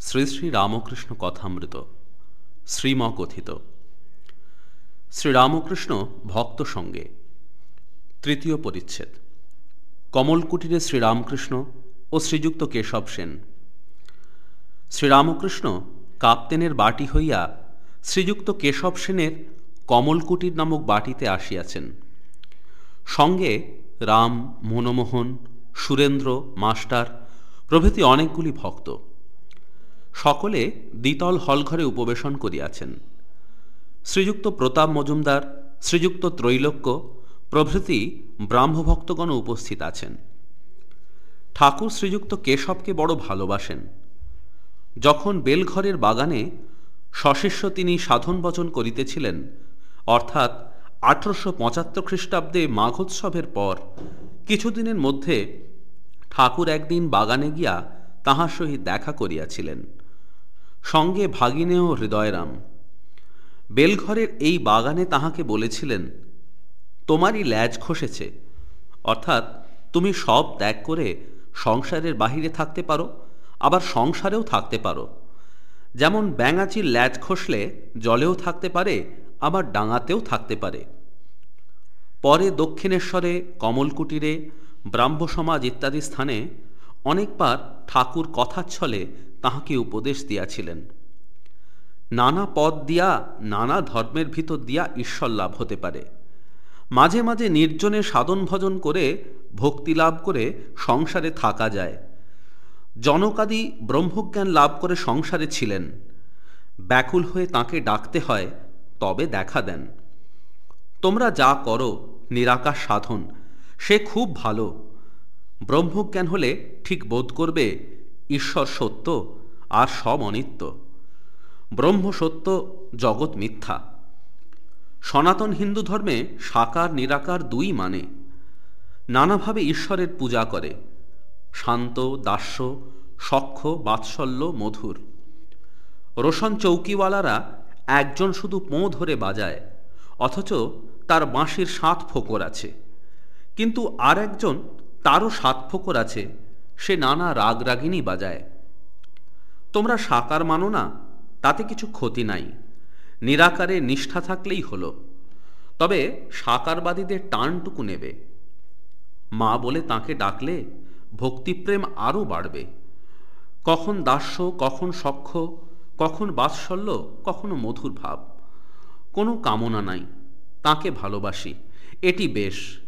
শ্রী শ্রী রামকৃষ্ণ কথামৃত শ্রীম কথিত শ্রীরামকৃষ্ণ ভক্ত সঙ্গে। তৃতীয় পরিচ্ছেদ। কমলকুটিরে শ্রীরামকৃষ্ণ ও শ্রীযুক্ত কেশব সেন। শ্রীরামকৃষ্ণ কাপ্তেনের বাটি হইয়া শ্রীযুক্ত কেশব সেনের কমলকুটির নামক বাটিতে আসিয়াছেন। সঙ্গে রাম, মনমোহন, সুরেন্দ্র, মাস্টার প্রভৃতি অনেকগুলি ভক্ত। সকলে দ্বিতল হলঘরে উপবেশন করিয়াছেন। শ্রীযুক্ত প্রতাপ মজুমদার, শ্রীযুক্ত ত্রৈলোক্য, প্রভৃতি ব্রাহ্মভক্তগণ উপস্থিত আছেন। ঠাকুর শ্রীযুক্ত কেশবকে বড় ভালোবাসেন। যখন বেলঘরের বাগানে সশিষ্য তিনি সাধন বচন করিতেছিলেন, অর্থাৎ আঠারোশো পঁচাত্তর খ্রিস্টাব্দে মাঘোৎসবের পর কিছুদিনের মধ্যে ঠাকুর একদিন বাগানে গিয়া তাহার সহিত দেখা করিয়াছিলেন। সঙ্গে ভাগিনেও হৃদয়রাম। বেলঘরের এই বাগানে তাহাকে বলেছিলেন, তোমারই ল্যাজ খসেছে। অর্থাৎ তুমি সব ত্যাগ করে সংসারের বাহিরে থাকতে পারো, আবার সংসারেও থাকতে পারো। যেমন ব্যাঙাচির ল্যাজ খসলে জলেও থাকতে পারে, আবার ডাঙাতেও থাকতে পারে। পরে দক্ষিণেশ্বরে, কমলকুটিরে ব্রাহ্ম সমাজ ইত্যাদি স্থানে অনেকবার ঠাকুর কথাচ্ছলে তাহাকে উপদেশ দিয়াছিলেন। নানা পদ দিয়া, নানা ধর্মের ভিতর দিয়া ঈশ্বর লাভ হতে পারে। মাঝে মাঝে নির্জনে সাধন ভজন করে, ভক্তি লাভ করে সংসারে থাকা যায়। জনকাদি ব্রহ্মজ্ঞান লাভ করে সংসারে ছিলেন। ব্যাকুল হয়ে তাকে ডাকতে হয়, তবে দেখা দেন। তোমরা যা করো নিরাকাশ সাধন, সে খুব ভালো। ব্রহ্মজ্ঞান হলে ঠিক বোধ করবে ঈশ্বর সত্য আর সব অনিত্য। ব্রহ্ম সত্য, জগৎ মিথ্যা। সনাতন হিন্দু ধর্মে সাকার নিরাকার দুই মানে। নানাভাবে ঈশ্বরের পূজা করে। শান্ত, দাস্য, সখ্য, বাৎসল্য, মধুর। রোশন চৌকিওয়ালারা একজন শুধু পোঁ ধরে বাজায়, অথচ তার বাঁশির সাত ফোকর আছে। কিন্তু আর একজন তারও সাত ফোকর আছে সে নানা রাগ রাগিনী বাজায়। তোমরা সাকার মানো না, তাতে কিছু ক্ষতি নাই। নিরাকারে নিষ্ঠা থাকলেই হলো। তবে সাকারবাদীদের টানটুকু নেবে। মা বলে তাকে ডাকলে ভক্তিপ্রেম আরও বাড়বে। কখন দাস্য, কখন সখ্য, কখন বাৎসল্য, কখনো মধুর ভাব। কোনো কামনা নাই, তাকে ভালোবাসি, এটি বেশ।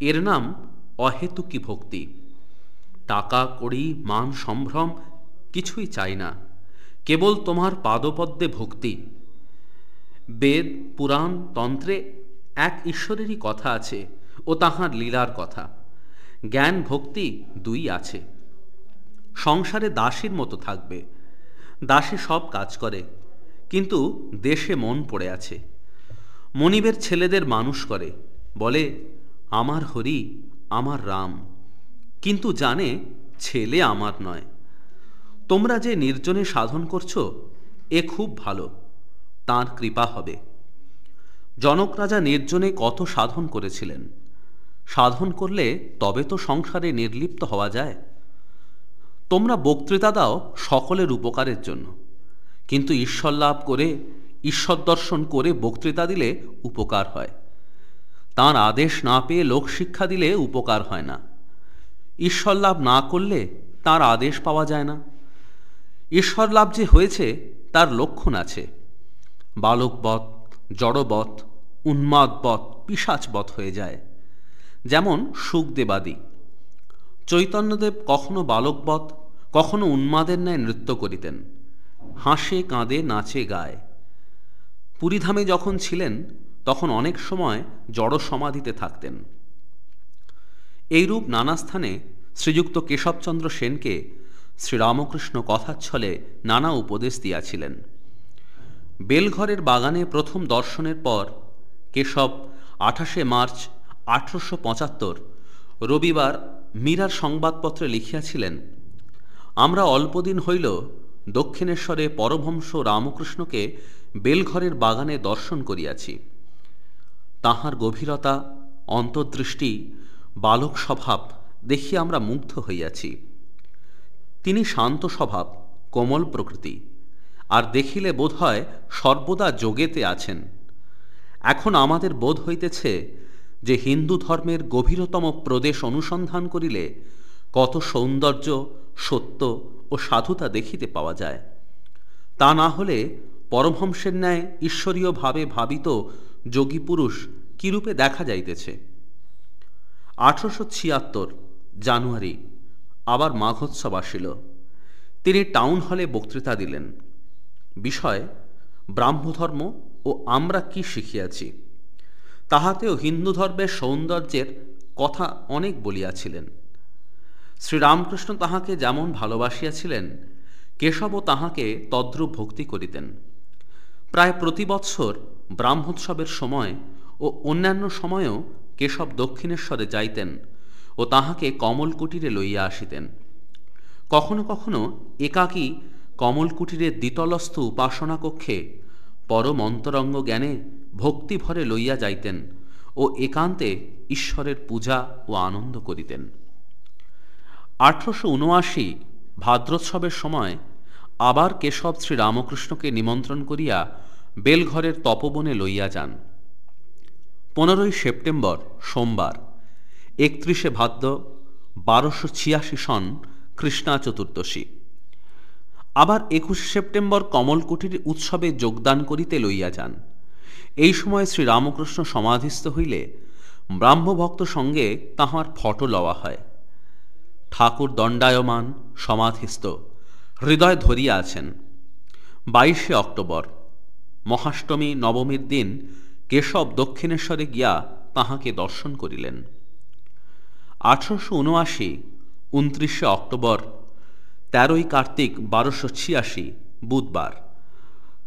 এর নাম অহেতুকি ভক্তি। টাকা, কড়ি, মান, সম্ভ্রম কিছুই চাই না। কেবল তোমার পাদপদ্মে ভক্তি। বেদ, পুরাণ, তন্ত্রে এক ঈশ্বরেরই কথা আছে ও তাহার লীলার কথা। জ্ঞান, ভক্তি দুই আছে। সংসারে দাসীর মতো থাকবে। দাসী সব কাজ করে, কিন্তু দেশে মন পড়ে আছে। মনিবের ছেলেদের মানুষ করে, বলে, আমার হরি, আমার রাম। কিন্তু জানে ছেলে আমার নয়। তোমরা যে নির্জনে সাধন করছ, এ খুব ভালো, তার কৃপা হবে। জনক রাজা নির্জনে কত সাধন করেছিলেন? সাধন করলে তবে তো সংসারে নির্লিপ্ত হওয়া যায়। তোমরা বক্তৃতা দাও সকলের উপকারের জন্য, কিন্তু ঈশ্বর লাভ করে, ঈশ্বর দর্শন করে বক্তৃতা দিলে উপকার হয়। তার আদেশ না পেয়ে লোকশিক্ষা দিলে উপকার হয় না। ঈশ্বর লাভ না করলে তার আদেশ পাওয়া যায় না। ঈশ্বর লাভ যে হয়েছে, তার লক্ষণ আছে। বালকবৎ জড়বৎ উন্মাদবৎ পিসাচবৎ হয়ে যায়। যেমন সুখদেবাদী। চৈতন্যদেব কখনো বালকবৎ কখনো উন্মাদের ন্যায় নৃত্য করিতেন। হাসে, কাঁদে, নাচে, গায়। পুরীধামে যখন ছিলেন, তখন অনেক সময় জড় সমাধিতে থাকতেন। এইরূপ নানা স্থানে শ্রীযুক্ত কেশবচন্দ্র সেনকে শ্রীরামকৃষ্ণ কথাচ্ছলে নানা উপদেশ দিয়াছিলেন। বেলঘরের বাগানে প্রথম দর্শনের পর কেশব আঠাশে মার্চ আঠারোশো পঁচাত্তর রবিবার মীরার সংবাদপত্রে লিখিয়াছিলেন, আমরা অল্পদিন হইল দক্ষিণেশ্বরে পরভংশ রামকৃষ্ণকে বেলঘরের বাগানে দর্শন করিয়াছি। তাহার গভীরতা, অন্তর্দৃষ্টি বালক স্বভাব দেখিয়া আমরা মুগ্ধ হইয়াছি। তিনি শান্ত স্বভাব, কোমল প্রকৃতি, আর দেখিলে বোধ হয় সর্বদা যোগেতে আছেন। এখন আমাদের বোধ হইতেছে যে হিন্দু ধর্মের গভীরতম প্রদেশ অনুসন্ধান করিলে কত সৌন্দর্য, সত্য ও সাধুতা দেখিতে পাওয়া যায়। তা না হলে পরমহংসের ন্যায় ঈশ্বরীয়ভাবে ভাবিত যোগী পুরুষ কিরূপে দেখা যাইতেছে? আঠারোশো ছিয়াত্তর, জানুয়ারি, আবার মাঘোৎসব আসিল। তিনি টাউন হলে বক্তৃতা দিলেন। বিষয়, ব্রাহ্মধর্ম ও আমরা কি শিখিয়াছি? তাহাতেও হিন্দু ধর্মের সৌন্দর্যের কথা অনেক বলিয়াছিলেন। শ্রীরামকৃষ্ণ তাহাকে যেমন ভালোবাসিয়াছিলেন, কেশবও তাহাকে তদ্রূপ ভক্তি করিতেন। প্রায় প্রতি বৎসর ব্রাহ্মোৎসবের সময় ও অন্যান্য সময়েও কেশব দক্ষিণেশ্বরে যাইতেন ও তাহাকে কমল কুটিরে লইয়া আসিতেন। কখনো কখনো একাকী কমল কুটিরের দ্বিতলস্থ উপাসনা কক্ষে পরম অন্তরঙ্গ জ্ঞানে ভক্তি ভরে লইয়া যাইতেন ও একান্তে ঈশ্বরের পূজা ও আনন্দ করিতেন। আঠারোশো উনআশি ভাদ্রোৎসবের সময় আবার কেশব শ্রী রামকৃষ্ণকে নিমন্ত্রণ করিয়া বেলঘরের তপবনে লইয়া যান। পনেরোই সেপ্টেম্বর, সোমবার। একত্রিশে ভাদ্র, বারোশো ছিয়াশি সন, কৃষ্ণা চতুর্দশী। আবার একুশে সেপ্টেম্বর কমলকুটির উৎসবে যোগদান করিতে লইয়া যান। এই সময় শ্রীরামকৃষ্ণ সমাধিস্থ হইলে ব্রাহ্মভক্ত সঙ্গে তাহার ফটো লওয়া হয়। ঠাকুর দণ্ডায়মান সমাধিস্থ, হৃদয় ধরিয়া আছেন। বাইশে অক্টোবর, মহাষ্টমী, নবমীর দিন কেশব দক্ষিণেশ্বরে গিয়া তাহাকে দর্শন করিলেন। আঠারোশো উনআশি, উনত্রিশে অক্টোবর, তেরোই কার্তিক, বারোশো ছিয়াশি, বুধবার।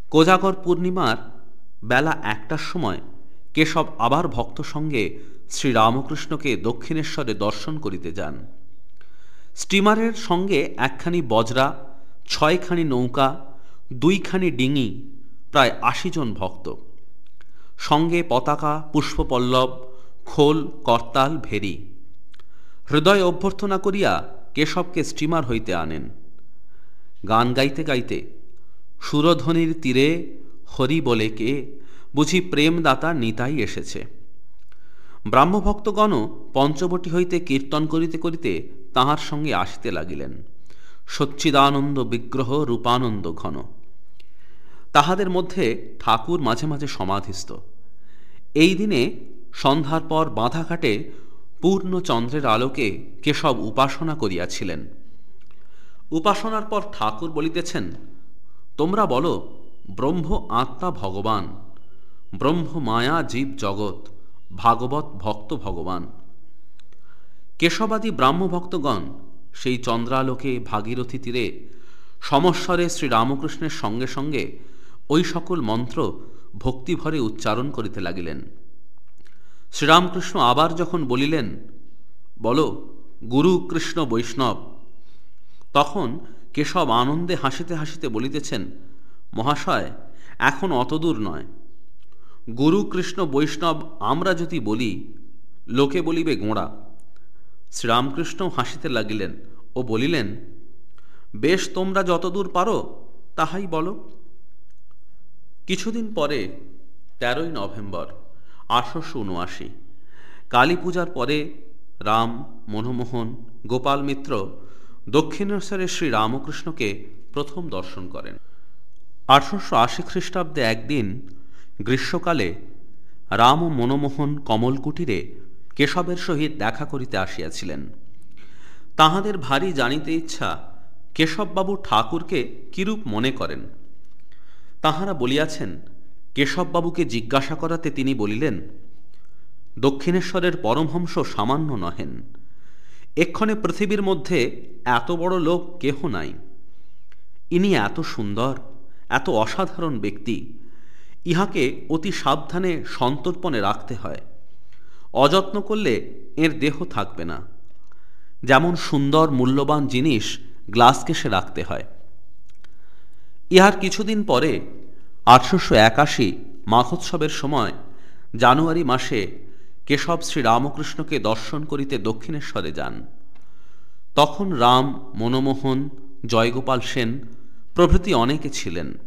কোজাগর পূর্ণিমার বেলা একটার সময় কেশব আবার ভক্ত সঙ্গে শ্রীরামকৃষ্ণকে দক্ষিণেশ্বরে দর্শন করিতে যান। স্টিমারের সঙ্গে একখানি বজরা, ছয়খানি নৌকা, দুইখানি ডিঙি, প্রায় আশি জন ভক্ত। সঙ্গে পতাকা, পুষ্পপল্লব, খোল, করতাল, ভেরি। হৃদয় অভ্যর্থনা করিয়া কেশবকে স্টিমার হইতে আনেন। গান গাইতে গাইতে সুরধ্বনির তীরে হরি বলে কে, বুঝি প্রেমদাতা নিতাই এসেছে। ব্রাহ্মভক্তগণ পঞ্চবটি হইতে কীর্তন করিতে করিতে তাহার সঙ্গে আসিতে লাগিলেন। সচ্চিদানন্দ বিগ্রহ রূপানন্দ ঘন। তাহাদের মধ্যে ঠাকুর মাঝে মাঝে সমাধিস্থ। এই দিনে সন্ধ্যার পর বাঁধাঘাটে পূর্ণ চন্দ্রের আলোকে কেশব উপাসনা করিয়াছিলেন। উপাসনার পর ঠাকুর বলিতেছেন, তোমরা বলো, ব্রহ্ম আত্মা ভগবান, ব্রহ্ম মায়া জীব জগৎ, ভাগবত ভক্ত ভগবান। কেশবাদী ব্রাহ্মভক্তগণ সেই চন্দ্রালোকে ভাগীরথী তীরে সমস্বরে শ্রীরামকৃষ্ণের সঙ্গে সঙ্গে ওই সকল মন্ত্র ভক্তিভরে উচ্চারণ করিতে লাগিলেন। শ্রীরামকৃষ্ণ আবার যখন বলিলেন, বলো, গুরু কৃষ্ণ বৈষ্ণব তখন কেশব আনন্দে হাসিতে হাসিতে বলিতেছেন, মহাশয়, এখন অতদূর নয়। গুরু কৃষ্ণ বৈষ্ণব আমরা যদি বলি, লোকে বলিবে গোঁড়া। শ্রীরামকৃষ্ণ হাসিতে লাগিলেন ও বলিলেন, বেশ তোমরা যতদূর পারো, তাহাই বলো। কিছুদিন পরে, তেরোই নভেম্বর, আঠারোশো উনআশি, কালী পূজার পরে রাম, মনমোহন, গোপাল মিত্র দক্ষিণেশ্বরের শ্রী রামকৃষ্ণকে প্রথম দর্শন করেন। আঠারোশো আশি খ্রিস্টাব্দে একদিন গ্রীষ্মকালে রাম ও মনমোহন কমলকুটিরে কেশবের সহিত দেখা করিতে আসিয়াছিলেন। তাহাদের ভারী জানিতে ইচ্ছা কেশববাবু ঠাকুরকে কিরূপ মনে করেন? তাহারা বলিয়াছেন, কেশববাবুকে জিজ্ঞাসা করাতে তিনি বলিলেন, দক্ষিণেশ্বরের পরমহংস সামান্য নহেন। এক্ষণে পৃথিবীর মধ্যে এত বড় লোক কেহ নাই। ইনি এত সুন্দর, এত অসাধারণ ব্যক্তি। ইহাকে অতি সাবধানে সন্তর্পণে রাখতে হয়। অযত্ন করলে এর দেহ থাকবে না। যেমন সুন্দর, মূল্যবান জিনিস গ্লাস কেসে রাখতে হয়। ইহার কিছুদিন পরে আঠারোশো একাশি মাঘোৎসবের সময়, জানুয়ারি মাসে কেশব শ্রী রামকৃষ্ণকে দর্শন করিতে দক্ষিণেশ্বরে যান। তখন রাম, মনমোহন, জয়গোপাল সেন প্রভৃতি অনেকে ছিলেন।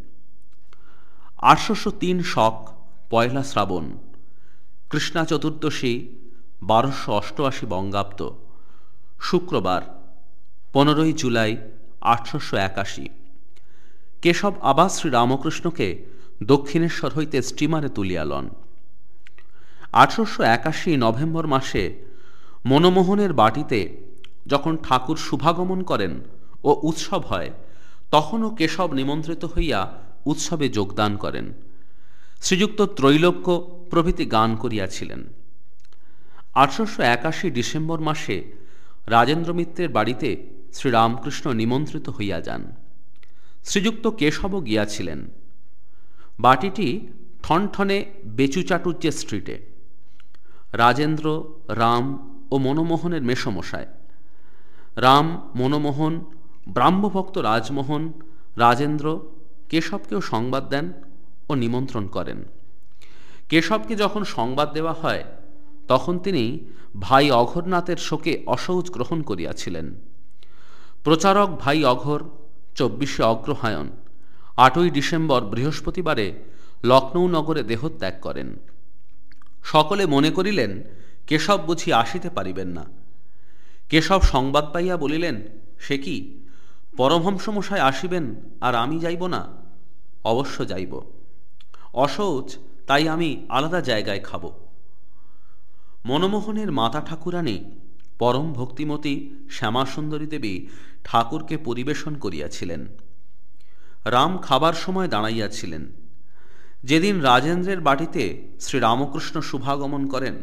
আটশোশো তিন শক, পয়লা শ্রাবণ, কৃষ্ণা চতুর্দশী, বারোশো অষ্টআশি বঙ্গাব্দ, শুক্রবার, পনেরোই জুলাই, আটশোশো একাশি। কেশব আবার শ্রীরামকৃষ্ণকে দক্ষিণেশ্বর হইতে স্টিমারে তুলিয়া লন। আঠারোশো একাশি নভেম্বর মাসে মনমোহনের বাটিতে যখন ঠাকুর শুভাগমন করেন ও উৎসব হয়, তখনও কেশব নিমন্ত্রিত হইয়া উৎসবে যোগদান করেন। শ্রীযুক্ত ত্রৈলোক্য প্রভৃতি গান করিয়াছিলেন। আঠারোশো একাশি ডিসেম্বর মাসে রাজেন্দ্র মিত্রের বাড়িতে শ্রীরামকৃষ্ণ নিমন্ত্রিত হইয়া যান। শ্রীযুক্ত কেশবও গিয়াছিলেন। বাটিটি ঠনঠনে বেচুচাটুর্যে স্ট্রিটে। রাজেন্দ্র, রাম ও মনমোহনের মেষমশায়। রাম, মনমোহন, ব্রাহ্মভক্ত রাজমোহন, রাজেন্দ্র কেশবকেও সংবাদ দেন ও নিমন্ত্রণ করেন। কেশবকে যখন সংবাদ দেওয়া হয়, তখন তিনি ভাই অঘরনাথের শোকে অসৌচ গ্রহণ করিয়াছিলেন। প্রচারক ভাই অঘর চব্বিশে অগ্রহায়ণ, আটই ডিসেম্বর বৃহস্পতিবারে লখনৌ নগরে দেহত্যাগ করেন। সকলে মনে করিলেন, কেশব বুঝি আসিতে পারিবেন না। কেশব সংবাদ পাইয়া বলিলেন, সে কি? পরমহংসমশায় আসিবেন আর আমি যাইব না? অবশ্য যাইব। অসৌচ, তাই আমি আলাদা জায়গায় খাব। মনমোহনের মাতা ঠাকুরানী পরম ভক্তিমতী শ্যামাসুন্দরী দেবী ঠাকুরকে পরিবেশন করিয়াছিলেন। রাম খাবার সময় দাঁড়াইয়াছিলেন। যেদিন রাজেন্দ্রের বাটিতে শ্রীরামকৃষ্ণ শুভাগমন করেন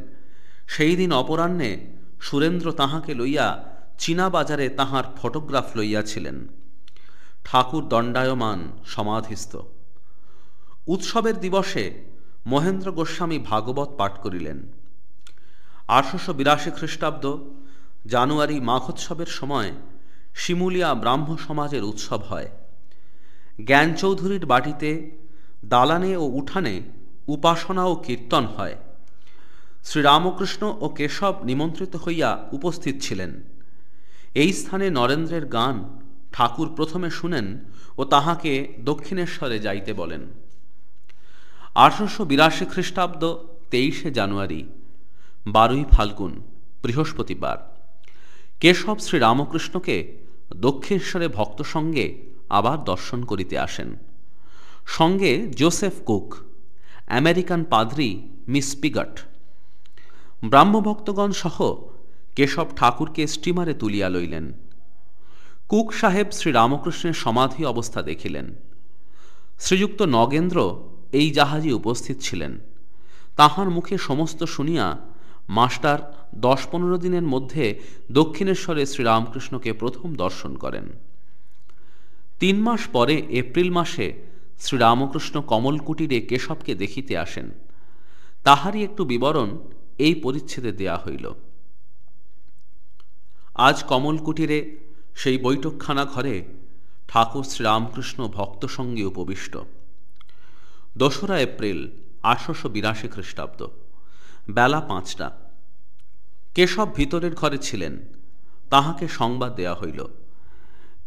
সেই দিন অপরাহ্নে সুরেন্দ্র তাহাকে লইয়া চীনা বাজারে তাহার ফটোগ্রাফ লইয়াছিলেন। ঠাকুর দণ্ডায়মান সমাধিস্থ। উৎসবের দিবসে মহেন্দ্র গোস্বামী ভাগবত পাঠ করিলেন। আঠারোশো বিরাশি খ্রিস্টাব্দ জানুয়ারি মাঘোৎসবের সময় শিমুলিয়া ব্রাহ্ম সমাজের উৎসব হয়। জ্ঞান চৌধুরীর বাটিতে দালানে ও উঠানে উপাসনা ও কীর্তন হয়। শ্রীরামকৃষ্ণ ও কেশব নিমন্ত্রিত হইয়া উপস্থিত ছিলেন। এই স্থানে নরেন্দ্রের গান ঠাকুর প্রথমে শুনেন ও তাহাকে দক্ষিণেশ্বরে যাইতে বলেন। আঠারোশো বিরাশি খ্রিস্টাব্দ তেইশে জানুয়ারি, বারোই ফাল্গুন, বৃহস্পতিবার। কেশব শ্রীরামকৃষ্ণকে দক্ষিণেশ্বরে ভক্ত সঙ্গে আবার দর্শন করিতে আসেন। সঙ্গে জোসেফ কুক, আমেরিকান পাদ্রি মিস পিগট, ব্রাহ্মভক্তগণ সহ কেশব ঠাকুরকে স্টিমারে তুলিয়া লইলেন। কুক সাহেব শ্রীরামকৃষ্ণের সমাধি অবস্থা দেখিলেন। শ্রীযুক্ত নগেন্দ্র এই জাহাজে উপস্থিত ছিলেন। তাহার মুখে সমস্ত শুনিয়া মাস্টার দশ পনেরো দিনের মধ্যে দক্ষিণেশ্বরে শ্রীরামকৃষ্ণকে প্রথম দর্শন করেন। তিন মাস পরে, এপ্রিল মাসে, শ্রীরামকৃষ্ণ কমলকুটিরে কেশবকে দেখিতে আসেন। তাহারই একটু বিবরণ এই পরিচ্ছেদে দেয়া হইল। আজ কমলকুটিরে সেই বৈঠকখানা ঘরে ঠাকুর শ্রীরামকৃষ্ণ ভক্ত সঙ্গে উপবিষ্ট। দোসরা এপ্রিল, আঠারোশো বিরাশি খ্রিস্টাব্দ। বেলা পাঁচটা। কেশব ভিতরের ঘরে ছিলেন। তাহাকে সংবাদ দেয়া হইল।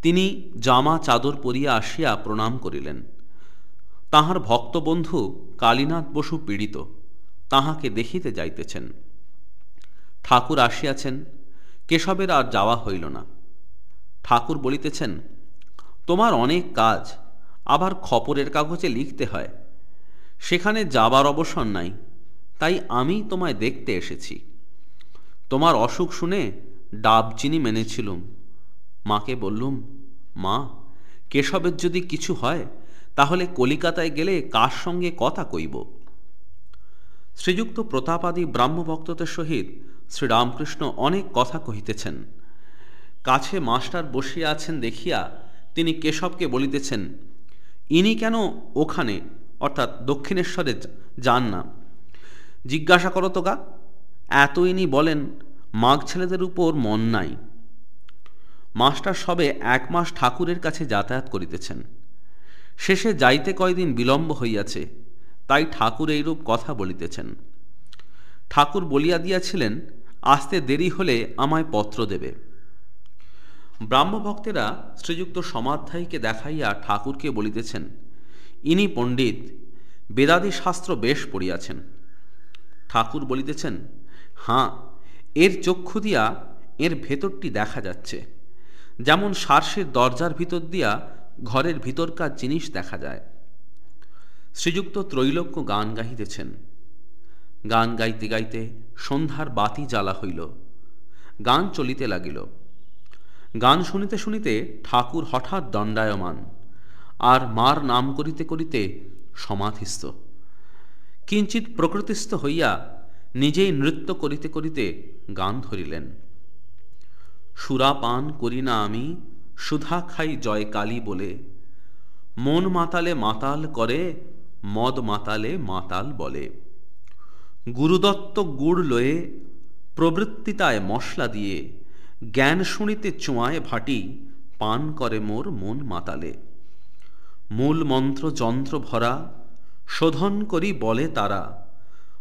তিনি জামা চাদর পরিয়া আসিয়া প্রণাম করিলেন। তাহার ভক্তবন্ধু কালীনাথ বসু পীড়িত, তাহাকে দেখিতে যাইতেছেন। ঠাকুর আসিয়াছেন, কেশবের আর যাওয়া হইল না। ঠাকুর বলিতেছেন, তোমার অনেক কাজ, আবার খপরের কাগজে লিখতে হয়। সেখানে যাবার অবসর নাই তাই আমি তোমায় দেখতে এসেছি। তোমার অসুখ শুনে ডাব চিনি মেনেছিলুম। মাকে বললুম, মা, কেশবের যদি কিছু হয়, তাহলে কলিকাতায় গেলে কার সঙ্গে কথা কইব? শ্রীযুক্ত প্রতাপাদি ব্রাহ্মভক্তদের সহিত শ্রীরামকৃষ্ণ অনেক কথা কহিতেছেন। কাছে মাস্টার বসিয়া আছেন দেখিয়া তিনি কেশবকে বলিতেছেন, ইনি কেন ওখানে, অর্থাৎ দক্ষিণেশ্বরে যান না? জিজ্ঞাসা করো তো গা। এত ইনি বলেন, মাঘ ছেলেদের উপর মন নাই। মাস্টার সবে এক মাস ঠাকুরের কাছে যাতায়াত করিতেছেন। শেষে যাইতে কয়দিন বিলম্ব হইয়াছে, তাই ঠাকুর এইরূপ কথা বলিতেছেন। ঠাকুর বলিয়া দিয়াছিলেন, আসতে দেরি হলে আমায় পত্র দেবে। ব্রাহ্মভক্তেরা শ্রীযুক্ত সমাধ্যায়ীকে দেখাইয়া ঠাকুরকে বলিতেছেন, ইনি পণ্ডিত বেদাদি শাস্ত্র বেশ পড়িয়াছেন। ঠাকুর বলিতেছেন, হাঁ, এর চক্ষু দিয়া এর ভেতরটি দেখা যাচ্ছে। যেমন সার্সের দরজার ভিতর দিয়া ঘরের ভিতরকার জিনিস দেখা যায়। শ্রীযুক্ত ত্রৈলোক্য গান গাহিতেছেন। গান গাইতে গাইতে সন্ধ্যার বাতি জ্বালা হইল। গান চলিতে লাগিল। গান শুনিতে শুনিতে ঠাকুর হঠাৎ দণ্ডায়মান, আর মার নাম করিতে করিতে সমাধিস্থ। কিঞ্চিত প্রকৃতিস্থ হইয়া নিজেই নৃত্য করিতে করিতে গান ধরিলেন। সুরা পান করি না আমি, সুধা খাই জয় কালী বলে। মন মাতালে মাতাল করে, মদ মাতালে মাতাল বলে। গুরুদত্ত গুড় লয়ে, প্রবৃত্তিতায় মশলা দিয়ে, জ্ঞান শুনিতে চোঁয়ায় ভাটি, পান করে মোর মন মাতালে। মূল মন্ত্র যন্ত্র ভরা শোধন করি বলে তারা।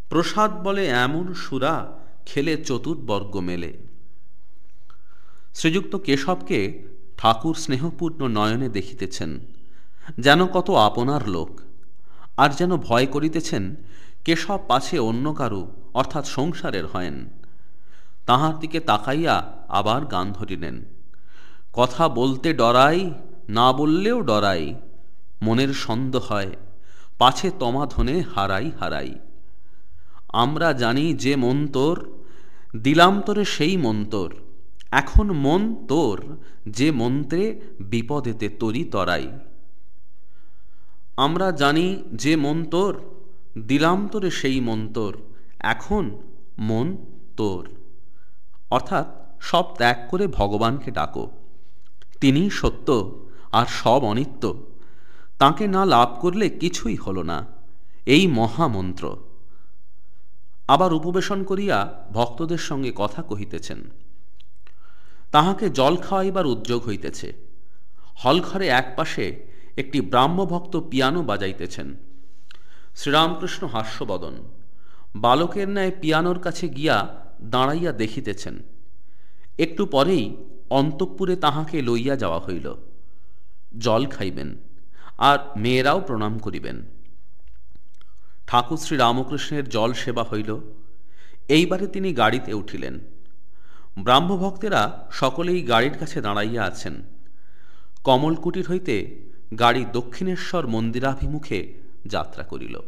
প্রসাদ বলে এমন সুরা খেলে চতুর্বর্গ মেলে। শ্রীযুক্ত কেশবকে ঠাকুর স্নেহপূর্ণ নয়নে দেখিতেছেন, যেন কত আপনার লোক। আর যেন ভয় করিতেছেন, কেশব পাছে অন্য কারু, অর্থাৎ সংসারের হয়েন। তাহার দিকে তাকাইয়া আবার গান ধরিলেন। কথা বলতে ডরাই, না বললেও ডরাই, মনের সন্দ হয় পাছে তমাধনে হারাই হারাই। আমরা জানি যে মন তোর, দিলাম তোরে সেই মন্তর এখন মন তোর, যে মন্ত্রে বিপদেতে তরি তরাই। আমরা জানি যে মন তোর, দিলাম তোরে সেই মন্তর এখন মন তোর। অর্থাৎ সব ত্যাগ করে ভগবানকে ডাকো। তিনি সত্য আর সব অনিত্য। তাকে না লাভ করলে কিছুই হল না। এই মহামন্ত্র। আবার উপবেশন করিয়া ভক্তদের সঙ্গে কথা কহিতেছেন, তাহাকে জল খাওয়াইবার উদ্যোগ হইতেছে। হলঘরে একপাশে একটি ব্রাহ্মভক্ত পিয়ানো বাজাইতেছেন। শ্রীরামকৃষ্ণ হাস্যবদন। বালকের ন্যায় পিয়ানোর কাছে গিয়া দাঁড়াইয়া দেখিতেছেন। একটু পরেই অন্তঃপুরে তাহাকে লইয়া যাওয়া হইল। জল খাইবেন। আর মেয়েরাও প্রণাম করিবেন। ঠাকুর শ্রী রামকৃষ্ণের জল সেবা হইল। এইবারে তিনি গাড়িতে উঠিলেন। ব্রাহ্মভক্তেরা সকলেই গাড়ির কাছে দাঁড়াইয়া আছেন। কমলকুটির হইতে গাড়ি দক্ষিণেশ্বর মন্দিরাভিমুখে যাত্রা করিল।